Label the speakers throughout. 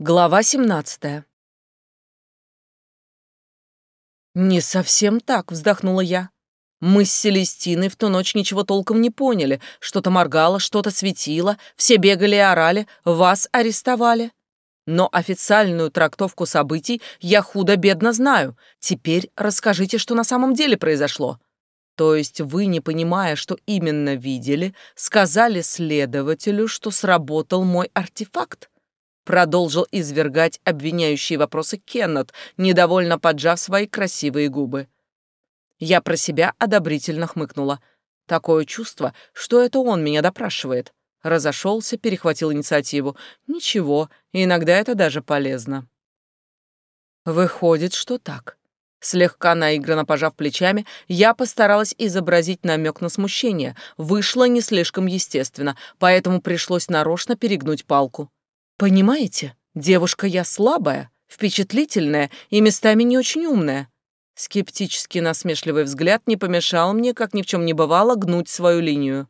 Speaker 1: Глава 17 «Не совсем так», — вздохнула я. «Мы с Селестиной в ту ночь ничего толком не поняли. Что-то моргало, что-то светило, все бегали и орали, вас арестовали. Но официальную трактовку событий я худо-бедно знаю. Теперь расскажите, что на самом деле произошло». То есть вы, не понимая, что именно видели, сказали следователю, что сработал мой артефакт? Продолжил извергать обвиняющие вопросы Кеннет, недовольно поджав свои красивые губы. Я про себя одобрительно хмыкнула. Такое чувство, что это он меня допрашивает. Разошелся, перехватил инициативу. Ничего, иногда это даже полезно. Выходит, что так. Слегка наигранно пожав плечами, я постаралась изобразить намек на смущение. Вышло не слишком естественно, поэтому пришлось нарочно перегнуть палку. Понимаете, девушка я слабая, впечатлительная и местами не очень умная. Скептически насмешливый взгляд не помешал мне, как ни в чем не бывало, гнуть свою линию.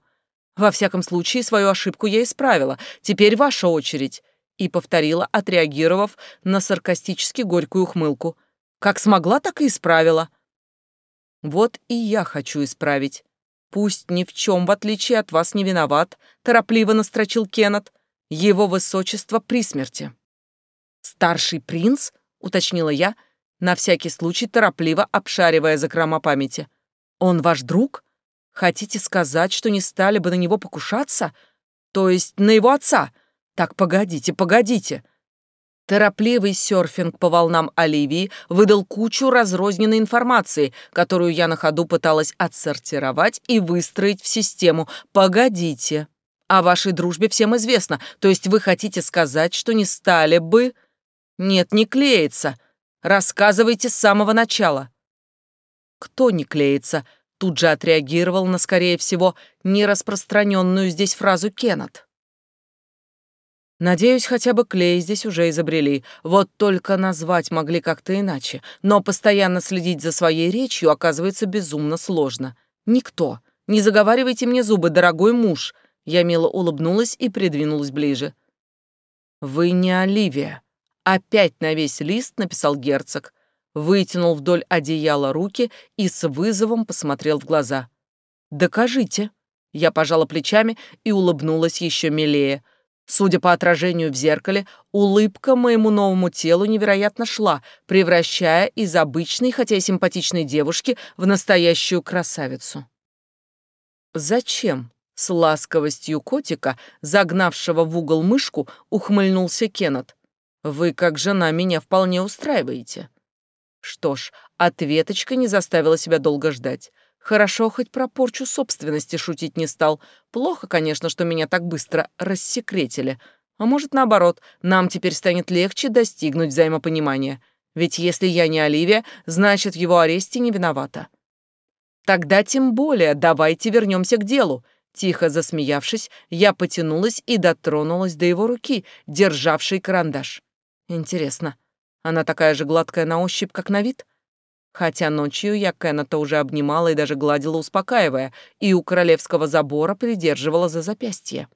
Speaker 1: Во всяком случае, свою ошибку я исправила. Теперь ваша очередь. И повторила, отреагировав на саркастически горькую ухмылку. Как смогла, так и исправила. Вот и я хочу исправить. Пусть ни в чем, в отличие от вас, не виноват, торопливо настрочил Кеннет. Его высочество при смерти. Старший принц, уточнила я, на всякий случай торопливо обшаривая закрома памяти. Он ваш друг? Хотите сказать, что не стали бы на него покушаться? То есть на его отца? Так погодите, погодите. Торопливый серфинг по волнам Оливии выдал кучу разрозненной информации, которую я на ходу пыталась отсортировать и выстроить в систему. Погодите. О вашей дружбе всем известно, то есть вы хотите сказать, что не стали бы... Нет, не клеится. Рассказывайте с самого начала. Кто не клеится? Тут же отреагировал на, скорее всего, нераспространенную здесь фразу Кеннет. Надеюсь, хотя бы клей здесь уже изобрели. Вот только назвать могли как-то иначе. Но постоянно следить за своей речью оказывается безумно сложно. Никто. Не заговаривайте мне зубы, дорогой муж. Я мило улыбнулась и придвинулась ближе. «Вы не Оливия», — опять на весь лист написал герцог. Вытянул вдоль одеяла руки и с вызовом посмотрел в глаза. «Докажите». Я пожала плечами и улыбнулась еще милее. Судя по отражению в зеркале, улыбка моему новому телу невероятно шла, превращая из обычной, хотя и симпатичной девушки в настоящую красавицу. «Зачем?» С ласковостью котика, загнавшего в угол мышку, ухмыльнулся Кеннет. «Вы, как жена, меня вполне устраиваете». Что ж, ответочка не заставила себя долго ждать. Хорошо, хоть про порчу собственности шутить не стал. Плохо, конечно, что меня так быстро рассекретили. А может, наоборот, нам теперь станет легче достигнуть взаимопонимания. Ведь если я не Оливия, значит, в его аресте не виновата. Тогда тем более давайте вернемся к делу. Тихо засмеявшись, я потянулась и дотронулась до его руки, державшей карандаш. Интересно, она такая же гладкая на ощупь, как на вид? Хотя ночью я Кеннета уже обнимала и даже гладила, успокаивая, и у королевского забора придерживала за запястье.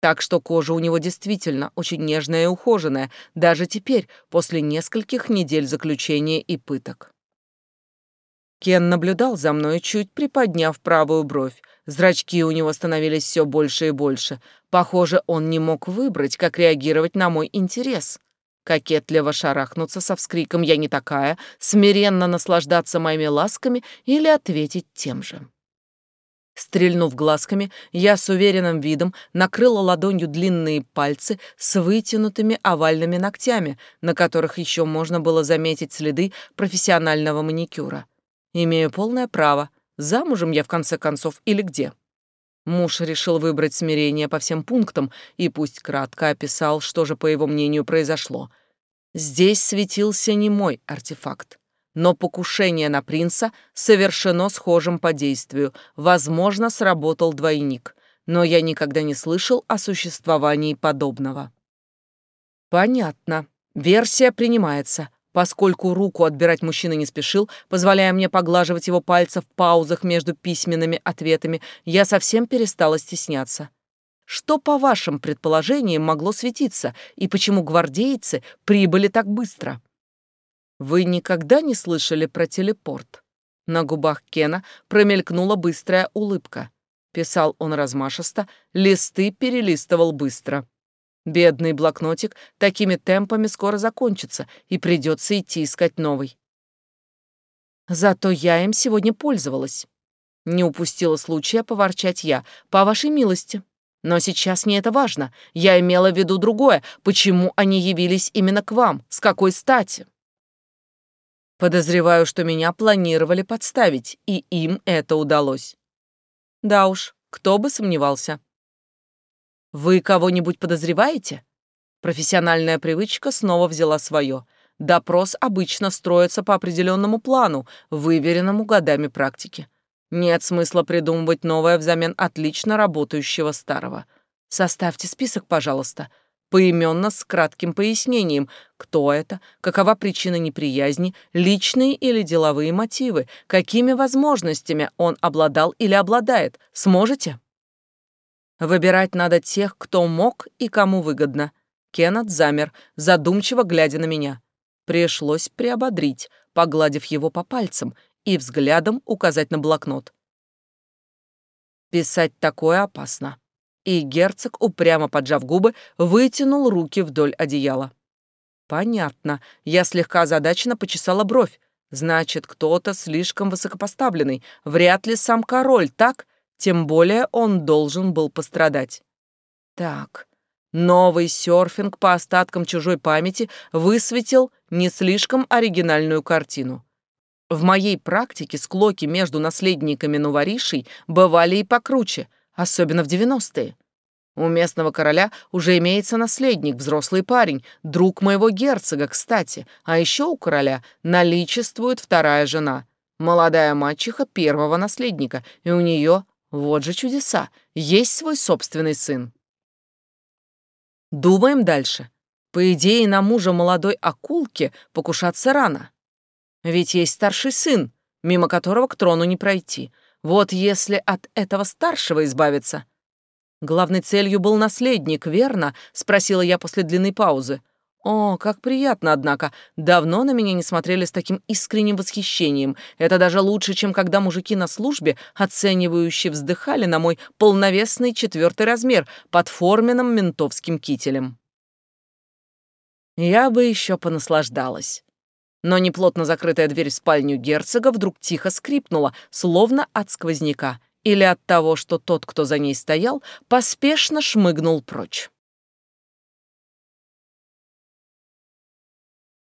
Speaker 1: Так что кожа у него действительно очень нежная и ухоженная, даже теперь, после нескольких недель заключения и пыток. Кен наблюдал за мной, чуть приподняв правую бровь, Зрачки у него становились все больше и больше. Похоже, он не мог выбрать, как реагировать на мой интерес. Кокетливо шарахнуться со вскриком «Я не такая», смиренно наслаждаться моими ласками или ответить тем же. Стрельнув глазками, я с уверенным видом накрыла ладонью длинные пальцы с вытянутыми овальными ногтями, на которых еще можно было заметить следы профессионального маникюра. Имею полное право, Замужем я, в конце концов, или где? Муж решил выбрать смирение по всем пунктам и пусть кратко описал, что же, по его мнению, произошло. Здесь светился не мой артефакт, но покушение на принца совершено схожим по действию. Возможно, сработал двойник, но я никогда не слышал о существовании подобного. Понятно. Версия принимается. Поскольку руку отбирать мужчина не спешил, позволяя мне поглаживать его пальцы в паузах между письменными ответами, я совсем перестала стесняться. Что, по вашим предположениям, могло светиться, и почему гвардейцы прибыли так быстро? Вы никогда не слышали про телепорт? На губах Кена промелькнула быстрая улыбка. Писал он размашисто, листы перелистывал быстро. Бедный блокнотик такими темпами скоро закончится, и придется идти искать новый. Зато я им сегодня пользовалась. Не упустила случая поворчать я, по вашей милости. Но сейчас не это важно. Я имела в виду другое. Почему они явились именно к вам? С какой стати? Подозреваю, что меня планировали подставить, и им это удалось. Да уж, кто бы сомневался. Вы кого-нибудь подозреваете? Профессиональная привычка снова взяла свое. Допрос обычно строится по определенному плану, выверенному годами практики. Нет смысла придумывать новое взамен отлично работающего старого. Составьте список, пожалуйста, поименно с кратким пояснением, кто это, какова причина неприязни, личные или деловые мотивы, какими возможностями он обладал или обладает. Сможете? Выбирать надо тех, кто мог и кому выгодно. Кеннет замер, задумчиво глядя на меня. Пришлось приободрить, погладив его по пальцам и взглядом указать на блокнот. Писать такое опасно. И герцог, упрямо поджав губы, вытянул руки вдоль одеяла. Понятно. Я слегка озадаченно почесала бровь. Значит, кто-то слишком высокопоставленный. Вряд ли сам король, так? Тем более он должен был пострадать. Так, новый серфинг по остаткам чужой памяти высветил не слишком оригинальную картину. В моей практике склоки между наследниками новоришей бывали и покруче, особенно в 90-е. У местного короля уже имеется наследник, взрослый парень, друг моего герцога, кстати, а еще у короля наличествует вторая жена, молодая мачеха первого наследника, и у нее, вот же чудеса, есть свой собственный сын. Думаем дальше. По идее, на мужа молодой акулки покушаться рано. Ведь есть старший сын, мимо которого к трону не пройти. Вот если от этого старшего избавиться... Главной целью был наследник, верно? Спросила я после длинной паузы. О, как приятно, однако. Давно на меня не смотрели с таким искренним восхищением. Это даже лучше, чем когда мужики на службе оценивающе вздыхали на мой полновесный четвертый размер под форменным ментовским кителем. Я бы еще понаслаждалась но неплотно закрытая дверь в спальню герцога вдруг тихо скрипнула, словно от сквозняка, или от того, что тот, кто за ней стоял, поспешно шмыгнул прочь.